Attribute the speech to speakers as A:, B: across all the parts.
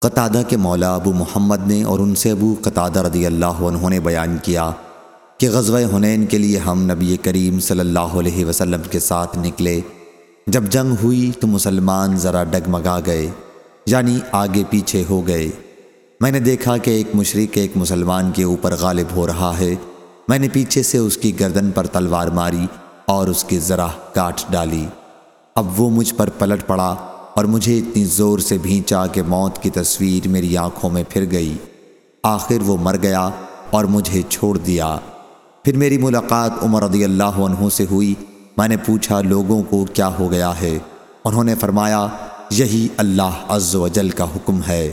A: قطادہ کے مولا ابو محمد نے اور ان سے ابو قطادہ رضی اللہ عنہ نے بیان کیا کہ غزوہ حنین کے لیے ہم نبی کریم صلی اللہ علیہ وسلم کے ساتھ نکلے۔ جب جنگ ہوئی تو مسلمان ذرا ڈگمگا گئے یعنی آگے پیچھے ہو گئے۔ میں نے دیکھا کہ ایک مشرق، ایک مسلمان کے اوپر غالب ہو رہا ہے۔ میں نے پیچھے سے اس کی گردن پر تلوار ماری اور اس کی ذرا کاٹ ڈالی۔ اب وہ مجھ پر پلٹ پڑا اور مجھے اتنی زور سے بھینچا کہ موت کی تصویر میری آنکھوں میں پھر گئی۔ آخر وہ مر گیا اور مجھے چھوڑ دیا۔ پھر میری ملاقات عمر رضی اللہ عنہ سے ہوئی۔ میں نے پوچھا لوگوں کو کیا ہو گیا ہے؟ انہوں نے فرمایا، یہی اللہ عز و جل کا حکم ہے۔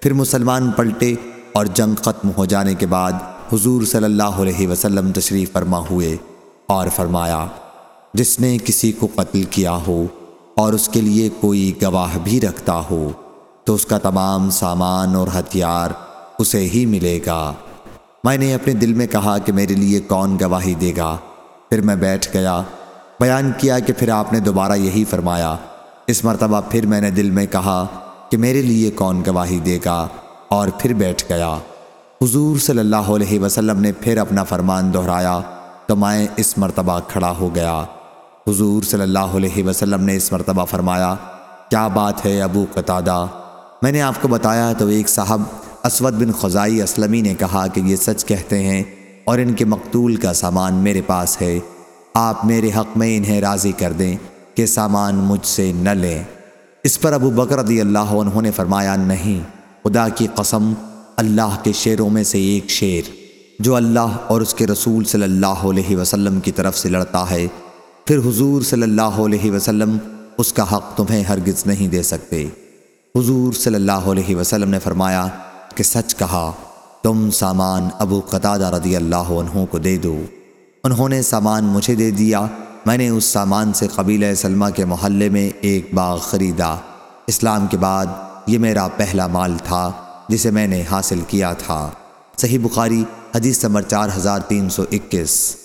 A: پھر مسلمان پلٹے اور جنگ ختم ہو جانے کے بعد حضور صلی اللہ علیہ وسلم تشریف فرما ہوئے اور فرمایا، جس نے کسی کو قتل کیا ہو اور اس کے لیے کوئی گواہ بھی رکھتا ہو، تو اس کا تمام سامان اور ہتھیار اسے ہی ملے گا۔ میں نے اپنے دل میں کہا کہ میرے لیے کون گواہی دے گا۔ پھر میں بیٹھ گیا، بیان کیا کہ پھر آپ نے دوبارہ یہی فرمایا۔ اس مرتبہ پھر میں نے دل میں کہا کہ میرے لیے کون گواہی دے گا۔ اور پھر بیٹھ گیا۔ حضور صلی اللہ علیہ وسلم نے پھر اپنا فرمان دہرایا، تو میں اس مرتبہ کھڑا ہو گیا۔ حضور صلی اللہ علیہ وسلم نے اس مرتبہ فرمایا، کیا بات ہے ابو قطادہ؟ میں نے آپ کو بتایا تو ایک صاحب اسود بن خزائی اسلمی نے کہا کہ یہ سچ کہتے ہیں اور ان کے مقتول کا سامان میرے پاس ہے۔ آپ میرے حق میں انہیں راضی کر دیں کہ سامان مجھ سے نہ لیں۔ اس پر ابو بکر رضی اللہ عنہ نے فرمایا، نہیں، خدا کی قسم، اللہ کے شعروں میں سے ایک شعر جو اللہ اور اس کے رسول صلی اللہ علیہ وسلم کی طرف سے لڑتا ہے پھر حضور صلی اللہ علیہ وسلم اس کا حق تمہیں ہرگز نہیں دے سکتے۔ حضور صلی اللہ علیہ وسلم نے فرمایا کہ سچ کہا، تم سامان ابو قطادہ رضی اللہ عنہ کو دے دو۔ انہوں نے سامان مجھے دے دیا، میں نے اس سامان سے قبیلہ سلمہ کے محلے میں ایک باغ خریدا۔ اسلام کے بعد یہ میرا پہلا مال تھا، جسے میں نے حاصل کیا تھا۔ صحیح بخاری، حدیث نمبر چار ہزار تین سو اکیس۔